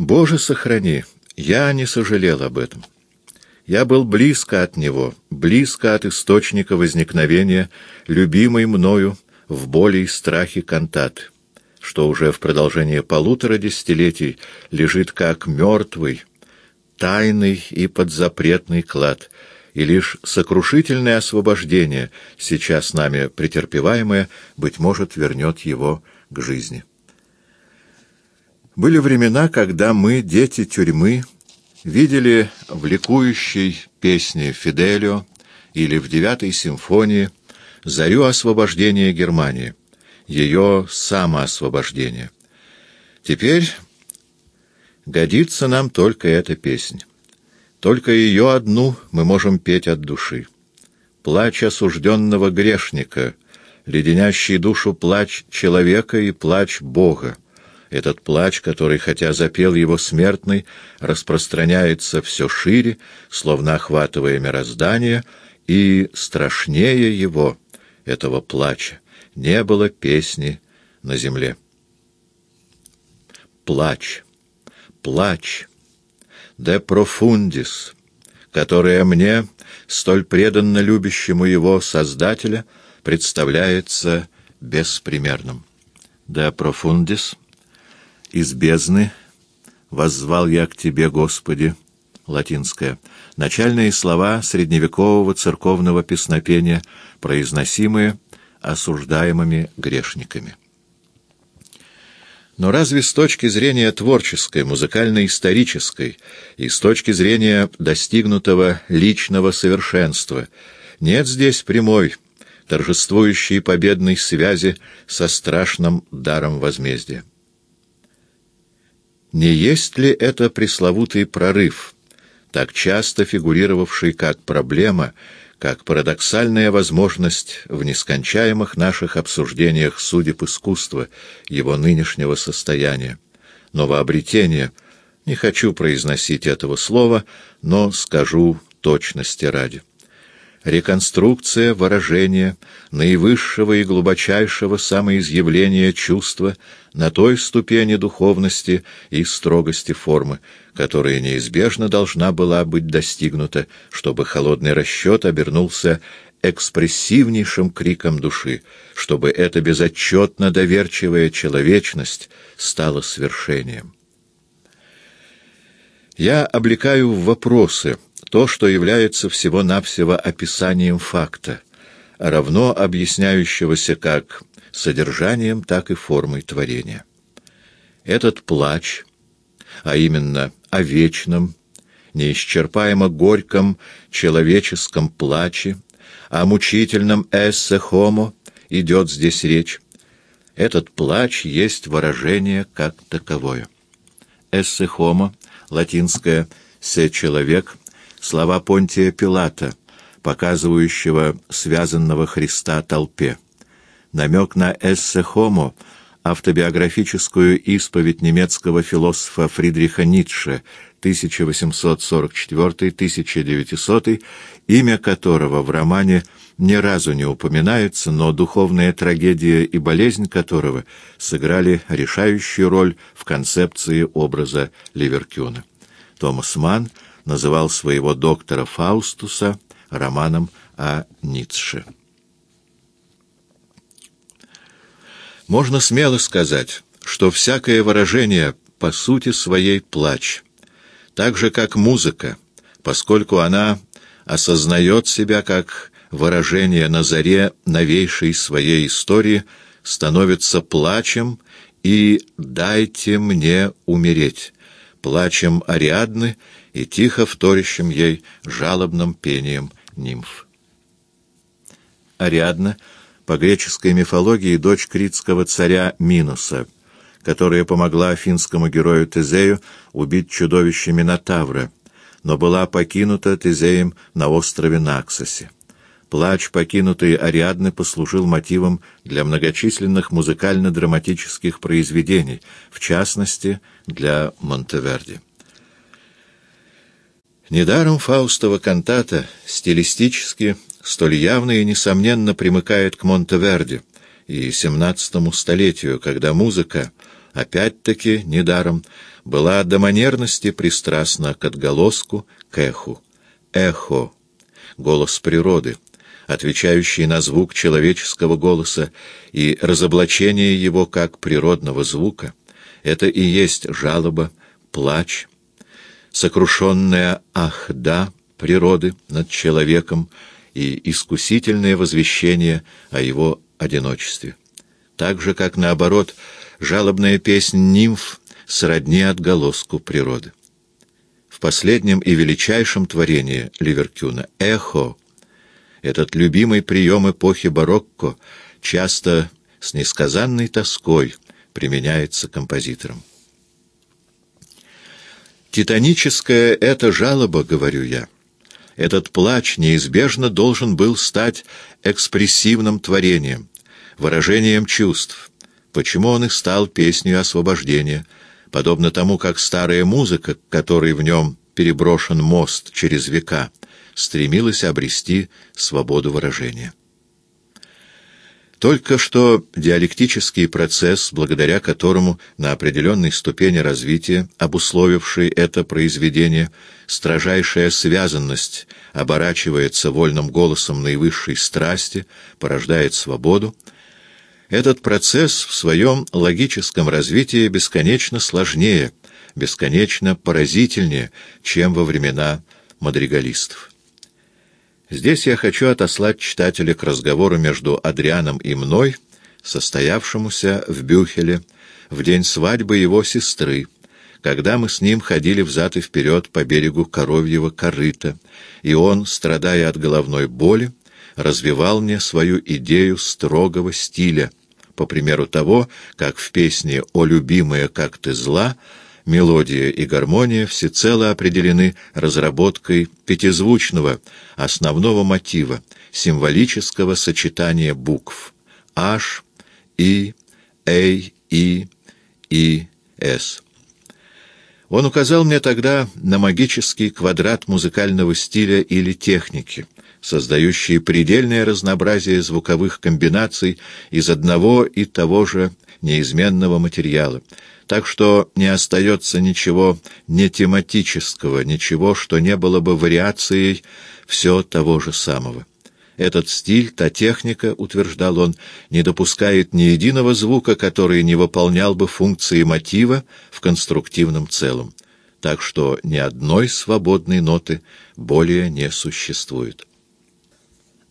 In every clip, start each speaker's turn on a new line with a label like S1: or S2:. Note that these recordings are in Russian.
S1: Боже, сохрани, я не сожалел об этом. Я был близко от него, близко от источника возникновения, любимой мною в боли и страхе кантаты, что уже в продолжение полутора десятилетий лежит как мертвый, тайный и подзапретный клад, и лишь сокрушительное освобождение, сейчас нами претерпеваемое, быть может, вернет его к жизни. Были времена, когда мы, дети тюрьмы, видели в ликующей песне Фиделио или в девятой симфонии зарю освобождения Германии, ее самоосвобождение. Теперь годится нам только эта песня. Только ее одну мы можем петь от души. Плач осужденного грешника, леденящий душу плач человека и плач Бога. Этот плач, который, хотя запел его смертный, распространяется все шире, словно охватывая мироздание, и страшнее его, этого плача, не было песни на земле. Плач, плач, де профундис, которая мне, столь преданно любящему его Создателя, представляется беспримерным. Де профундис — из бездны воззвал я к Тебе, Господи, латинское, начальные слова средневекового церковного песнопения, произносимые осуждаемыми грешниками. Но разве с точки зрения творческой, музыкально-исторической и с точки зрения достигнутого личного совершенства нет здесь прямой, торжествующей победной связи со страшным даром возмездия? Не есть ли это пресловутый прорыв, так часто фигурировавший как проблема, как парадоксальная возможность в нескончаемых наших обсуждениях судеб искусства, его нынешнего состояния, новообретения, не хочу произносить этого слова, но скажу точности ради реконструкция выражения наивысшего и глубочайшего самоизъявления чувства на той ступени духовности и строгости формы, которая неизбежно должна была быть достигнута, чтобы холодный расчет обернулся экспрессивнейшим криком души, чтобы эта безотчетно доверчивая человечность стала свершением. Я облекаю в вопросы — то, что является всего-навсего описанием факта, равно объясняющегося как содержанием, так и формой творения. Этот плач, а именно о вечном, неисчерпаемо горьком человеческом плаче, о мучительном эссе хомо идет здесь речь. Этот плач есть выражение как таковое. Эссе хомо, латинское «се человек», слова Понтия Пилата, показывающего связанного Христа толпе. Намек на «эссе хомо» — автобиографическую исповедь немецкого философа Фридриха Ницше 1844-1900, имя которого в романе ни разу не упоминается, но духовная трагедия и болезнь которого сыграли решающую роль в концепции образа Ливеркюна. Томас Манн называл своего доктора Фаустуса романом о Ницше. Можно смело сказать, что всякое выражение по сути своей плач, так же как музыка, поскольку она осознает себя как выражение на заре новейшей своей истории, становится плачем и «дайте мне умереть», плачем Ариадны и тихо вторящим ей жалобным пением нимф. Ариадна по греческой мифологии дочь критского царя Минуса, которая помогла афинскому герою Тезею убить чудовище Минотавра, но была покинута Тезеем на острове Наксосе. Плач покинутой Ариадны послужил мотивом для многочисленных музыкально-драматических произведений, в частности, для Монтеверди. Недаром Фаустова кантата стилистически столь явно и несомненно примыкает к Монтеверди и XVII столетию, когда музыка, опять-таки, недаром, была до манерности пристрастна к отголоску, к эху. Эхо — голос природы, отвечающий на звук человеческого голоса и разоблачение его как природного звука — это и есть жалоба, плач, сокрушенная ахда природы над человеком и искусительное возвещение о его одиночестве. Так же, как наоборот, жалобная песнь нимф сродни отголоску природы. В последнем и величайшем творении Ливеркюна «Эхо» этот любимый прием эпохи барокко часто с несказанной тоской применяется композитором. Титаническая эта жалоба, говорю я, этот плач неизбежно должен был стать экспрессивным творением, выражением чувств. Почему он и стал песней освобождения, подобно тому, как старая музыка, которой в нем переброшен мост через века, стремилась обрести свободу выражения. Только что диалектический процесс, благодаря которому на определенной ступени развития, обусловивший это произведение, строжайшая связанность оборачивается вольным голосом наивысшей страсти, порождает свободу, этот процесс в своем логическом развитии бесконечно сложнее, бесконечно поразительнее, чем во времена мадригалистов. Здесь я хочу отослать читателя к разговору между Адрианом и мной, состоявшемуся в Бюхеле в день свадьбы его сестры, когда мы с ним ходили взад и вперед по берегу коровьего корыта, и он, страдая от головной боли, развивал мне свою идею строгого стиля, по примеру того, как в песне «О, любимая, как ты зла» мелодия и гармония всецело определены разработкой пятизвучного основного мотива, символического сочетания букв H, I, A, I, I, S. Он указал мне тогда на магический квадрат музыкального стиля или техники, создающий предельное разнообразие звуковых комбинаций из одного и того же неизменного материала, так что не остается ничего нетематического, ничего, что не было бы вариацией все того же самого. Этот стиль, та техника, утверждал он, не допускает ни единого звука, который не выполнял бы функции мотива в конструктивном целом, так что ни одной свободной ноты более не существует.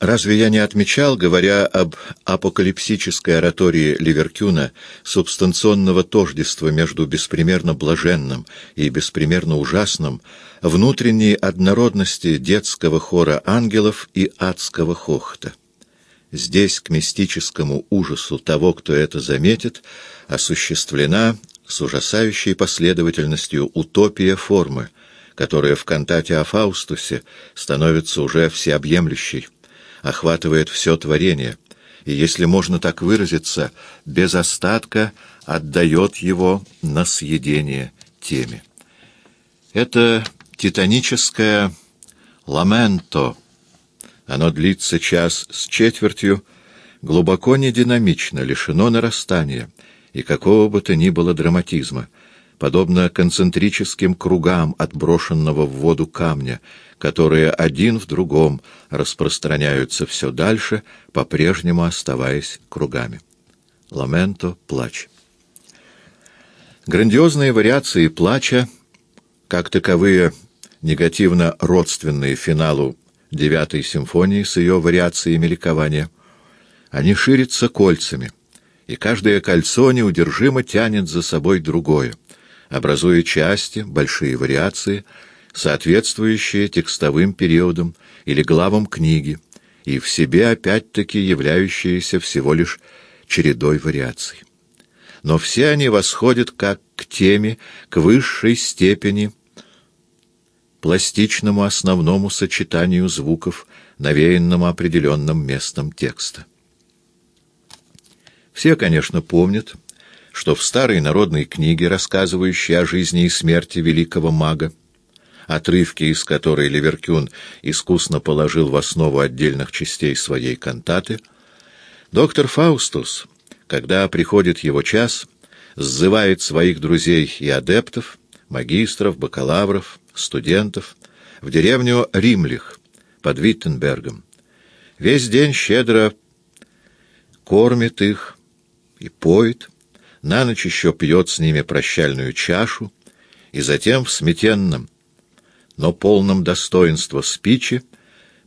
S1: Разве я не отмечал, говоря об апокалипсической оратории Ливеркюна, субстанционного тождества между беспримерно блаженным и беспримерно ужасным, внутренней однородности детского хора ангелов и адского хохота? Здесь к мистическому ужасу того, кто это заметит, осуществлена с ужасающей последовательностью утопия формы, которая в кантате о Фаустусе становится уже всеобъемлющей охватывает все творение, и, если можно так выразиться, без остатка отдает его на съедение теме. Это титаническое «ламенто». Оно длится час с четвертью, глубоко не динамично, лишено нарастания и какого бы то ни было драматизма, подобно концентрическим кругам отброшенного в воду камня, которые один в другом распространяются все дальше, по-прежнему оставаясь кругами. Ламенто — плач. Грандиозные вариации плача, как таковые негативно родственные финалу девятой симфонии с ее вариациями ликования, они ширятся кольцами, и каждое кольцо неудержимо тянет за собой другое, образуя части, большие вариации — соответствующие текстовым периодам или главам книги, и в себе опять-таки являющиеся всего лишь чередой вариаций. Но все они восходят как к теме, к высшей степени, пластичному основному сочетанию звуков, навеянному определенным местом текста. Все, конечно, помнят, что в старой народной книге, рассказывающей о жизни и смерти великого мага, отрывки из которой Ливеркюн искусно положил в основу отдельных частей своей кантаты, доктор Фаустус, когда приходит его час, сзывает своих друзей и адептов, магистров, бакалавров, студентов в деревню Римлих под Виттенбергом. Весь день щедро кормит их и поет, на ночь еще пьет с ними прощальную чашу, и затем в сметенном, но полном достоинства спичи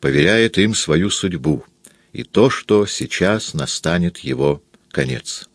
S1: поверяет им свою судьбу и то, что сейчас настанет его конец.